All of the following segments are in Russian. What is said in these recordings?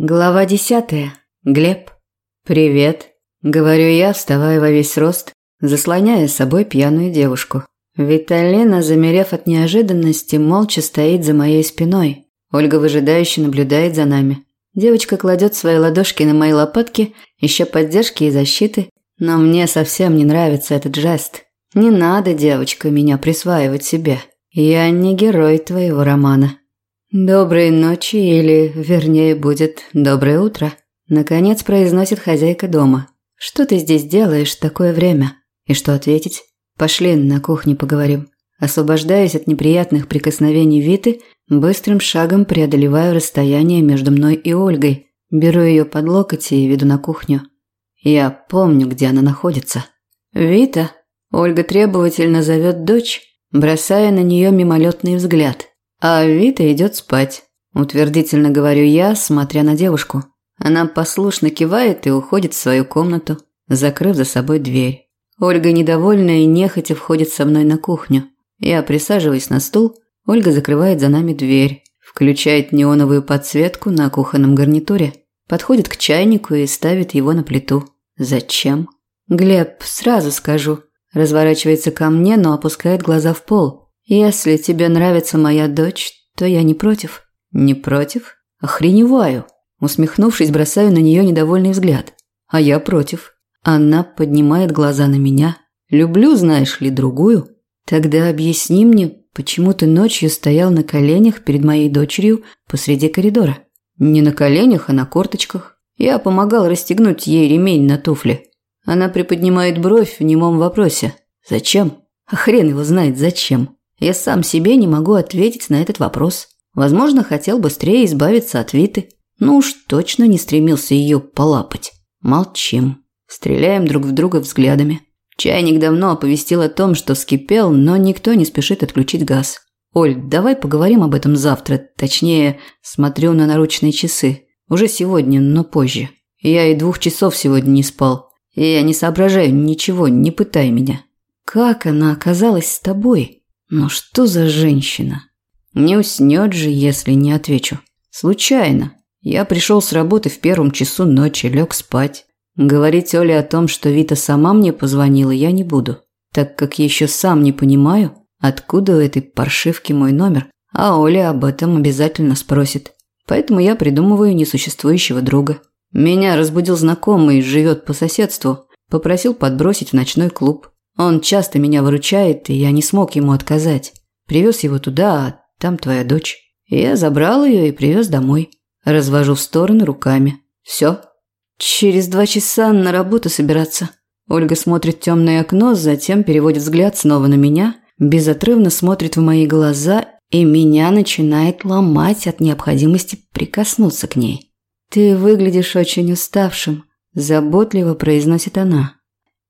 Глава десятая. Глеб. «Привет», – говорю я, вставая во весь рост, заслоняя собой пьяную девушку. Виталина, замерев от неожиданности, молча стоит за моей спиной. Ольга выжидающе наблюдает за нами. Девочка кладет свои ладошки на мои лопатки, ища поддержки и защиты, но мне совсем не нравится этот жест. Не надо, девочка, меня присваивать себе. Я не герой твоего романа. «Доброй ночи, или, вернее, будет доброе утро», – наконец произносит хозяйка дома. «Что ты здесь делаешь такое время?» И что ответить? «Пошли на кухне поговорим». Освобождаясь от неприятных прикосновений Виты, быстрым шагом преодолеваю расстояние между мной и Ольгой, беру ее под локоть и веду на кухню. Я помню, где она находится. «Вита?» Ольга требовательно зовет дочь, бросая на нее мимолетный взгляд. А Вита идет спать. Утвердительно говорю я, смотря на девушку. Она послушно кивает и уходит в свою комнату, закрыв за собой дверь. Ольга недовольная и нехотя входит со мной на кухню. Я присаживаюсь на стул, Ольга закрывает за нами дверь, включает неоновую подсветку на кухонном гарнитуре, подходит к чайнику и ставит его на плиту. Зачем? Глеб, сразу скажу. Разворачивается ко мне, но опускает глаза в пол. Если тебе нравится моя дочь, то я не против. Не против? Охреневаю. Усмехнувшись, бросаю на нее недовольный взгляд. А я против. Она поднимает глаза на меня. Люблю, знаешь ли, другую. Тогда объясни мне, почему ты ночью стоял на коленях перед моей дочерью посреди коридора? Не на коленях, а на корточках. Я помогал расстегнуть ей ремень на туфле. Она приподнимает бровь в немом вопросе. Зачем? А хрен его знает зачем. Я сам себе не могу ответить на этот вопрос. Возможно, хотел быстрее избавиться от Виты. Ну уж точно не стремился ее полапать. Молчим. Стреляем друг в друга взглядами. Чайник давно оповестил о том, что вскипел, но никто не спешит отключить газ. «Оль, давай поговорим об этом завтра. Точнее, смотрю на наручные часы. Уже сегодня, но позже. Я и двух часов сегодня не спал. И я не соображаю ничего, не пытай меня». «Как она оказалась с тобой?» Но что за женщина? Не уснет же, если не отвечу. Случайно. Я пришел с работы в первом часу ночи, лег спать. Говорить Оле о том, что Вита сама мне позвонила, я не буду, так как еще сам не понимаю, откуда у этой паршивки мой номер, а Оля об этом обязательно спросит. Поэтому я придумываю несуществующего друга. Меня разбудил знакомый, живет по соседству, попросил подбросить в ночной клуб. Он часто меня выручает, и я не смог ему отказать. Привез его туда, а там твоя дочь. я забрал ее и привез домой. Развожу в стороны руками. Все. Через два часа на работу собираться. Ольга смотрит в темное окно, затем переводит взгляд снова на меня, безотрывно смотрит в мои глаза, и меня начинает ломать от необходимости прикоснуться к ней. «Ты выглядишь очень уставшим», – заботливо произносит она.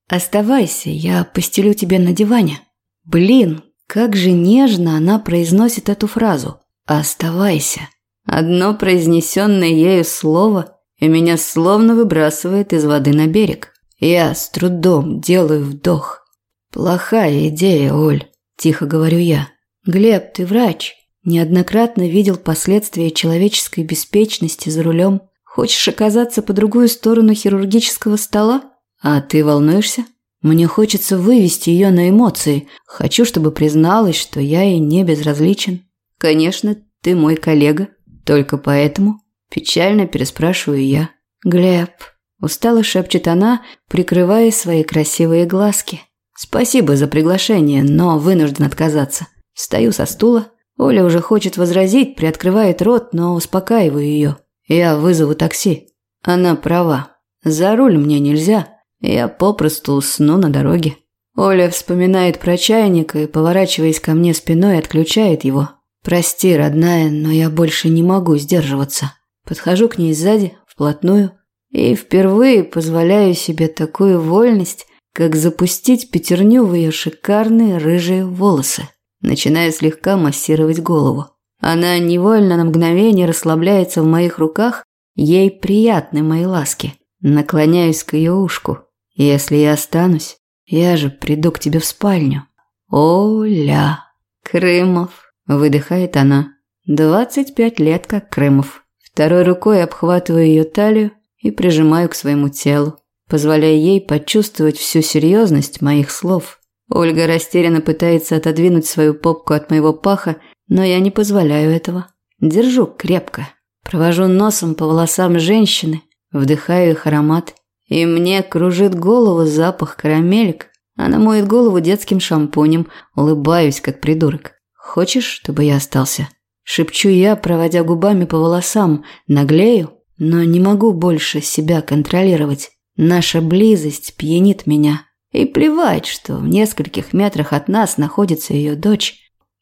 «Оставайся, я постелю тебе на диване». Блин, как же нежно она произносит эту фразу. «Оставайся». Одно произнесенное ею слово, и меня словно выбрасывает из воды на берег. Я с трудом делаю вдох. «Плохая идея, Оль», – тихо говорю я. «Глеб, ты врач. Неоднократно видел последствия человеческой беспечности за рулем. Хочешь оказаться по другую сторону хирургического стола?» А ты волнуешься? Мне хочется вывести ее на эмоции. Хочу, чтобы призналась, что я ей не безразличен. Конечно, ты мой коллега. Только поэтому печально переспрашиваю я. Глеб, устало шепчет она, прикрывая свои красивые глазки. Спасибо за приглашение, но вынужден отказаться. Встаю со стула. Оля уже хочет возразить, приоткрывает рот, но успокаиваю ее. Я вызову такси. Она права. За руль мне нельзя. Я попросту усну на дороге. Оля вспоминает про чайник и, поворачиваясь ко мне спиной, отключает его. «Прости, родная, но я больше не могу сдерживаться». Подхожу к ней сзади, вплотную, и впервые позволяю себе такую вольность, как запустить пятерню в ее шикарные рыжие волосы, начиная слегка массировать голову. Она невольно на мгновение расслабляется в моих руках, ей приятны мои ласки. Наклоняюсь к ее ушку, если я останусь, я же приду к тебе в спальню. Оля. Крымов. Выдыхает она. Двадцать пять лет как Крымов. Второй рукой обхватываю ее талию и прижимаю к своему телу, позволяя ей почувствовать всю серьезность моих слов. Ольга растерянно пытается отодвинуть свою попку от моего паха, но я не позволяю этого. Держу крепко. Провожу носом по волосам женщины, вдыхаю их аромат, и мне кружит голову запах карамелек. Она моет голову детским шампунем, улыбаюсь, как придурок. «Хочешь, чтобы я остался?» Шепчу я, проводя губами по волосам, наглею, но не могу больше себя контролировать. Наша близость пьянит меня. И плевать, что в нескольких метрах от нас находится ее дочь.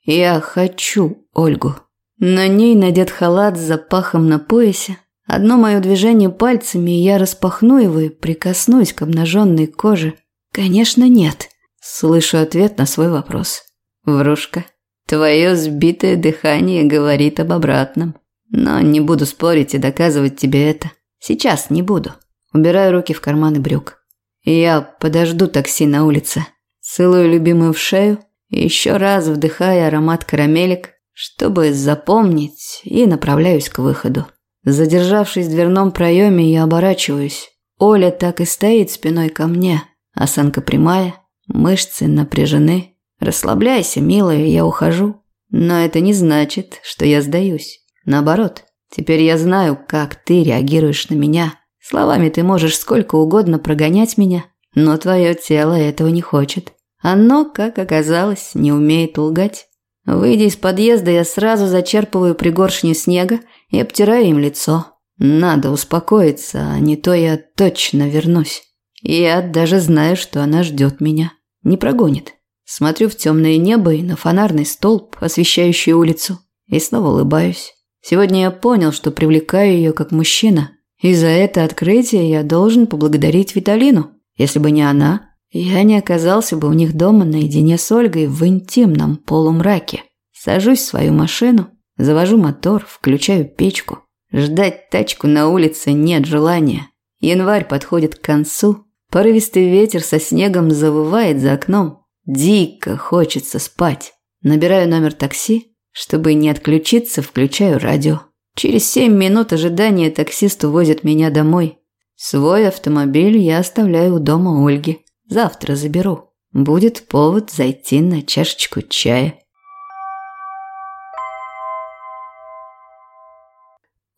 Я хочу Ольгу. На ней надет халат с запахом на поясе. Одно мое движение пальцами, и я распахну его и прикоснусь к обнаженной коже. Конечно, нет. Слышу ответ на свой вопрос. Врушка. Твое сбитое дыхание говорит об обратном. Но не буду спорить и доказывать тебе это. Сейчас не буду. Убираю руки в карманы брюк. Я подожду такси на улице. Целую любимую в шею еще раз вдыхаю аромат карамелек, чтобы запомнить, и направляюсь к выходу. Задержавшись в дверном проеме, я оборачиваюсь. Оля так и стоит спиной ко мне. Осанка прямая, мышцы напряжены. Расслабляйся, милая, я ухожу. Но это не значит, что я сдаюсь. Наоборот, теперь я знаю, как ты реагируешь на меня. Словами ты можешь сколько угодно прогонять меня, но твое тело этого не хочет. Оно, как оказалось, не умеет лгать. Выйдя из подъезда, я сразу зачерпываю пригоршню снега и обтираю им лицо. Надо успокоиться, а не то я точно вернусь. Я даже знаю, что она ждет меня. Не прогонит. Смотрю в темное небо и на фонарный столб, освещающий улицу, и снова улыбаюсь. Сегодня я понял, что привлекаю ее как мужчина, и за это открытие я должен поблагодарить Виталину. Если бы не она, я не оказался бы у них дома наедине с Ольгой в интимном полумраке. Сажусь в свою машину, завожу мотор, включаю печку. Ждать тачку на улице нет желания. Январь подходит к концу. Порывистый ветер со снегом завывает за окном. Дико хочется спать. Набираю номер такси. Чтобы не отключиться, включаю радио. Через семь минут ожидания таксист увозит меня домой. Свой автомобиль я оставляю у дома Ольги. Завтра заберу. Будет повод зайти на чашечку чая.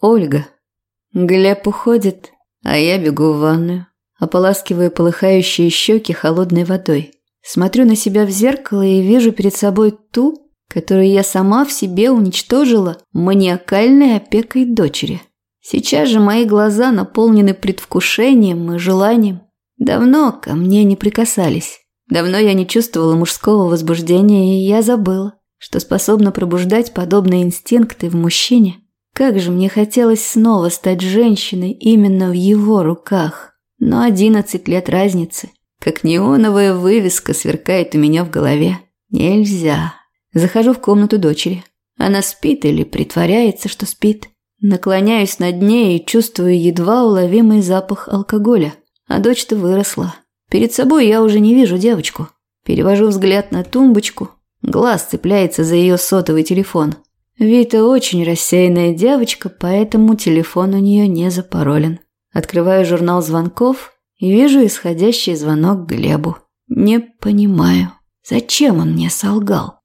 Ольга. Глеб уходит, а я бегу в ванную, ополаскиваю полыхающие щеки холодной водой. Смотрю на себя в зеркало и вижу перед собой ту, которую я сама в себе уничтожила маниакальной опекой дочери. Сейчас же мои глаза наполнены предвкушением и желанием. Давно ко мне не прикасались. Давно я не чувствовала мужского возбуждения, и я забыла, что способна пробуждать подобные инстинкты в мужчине. Как же мне хотелось снова стать женщиной именно в его руках. Но одиннадцать лет разницы. Как неоновая вывеска сверкает у меня в голове. Нельзя. Захожу в комнату дочери. Она спит или притворяется, что спит. Наклоняюсь над ней и чувствую едва уловимый запах алкоголя. А дочь-то выросла. Перед собой я уже не вижу девочку. Перевожу взгляд на тумбочку. Глаз цепляется за ее сотовый телефон. Вита очень рассеянная девочка, поэтому телефон у нее не запаролен. Открываю журнал звонков и вижу исходящий звонок Глебу. Не понимаю, зачем он мне солгал.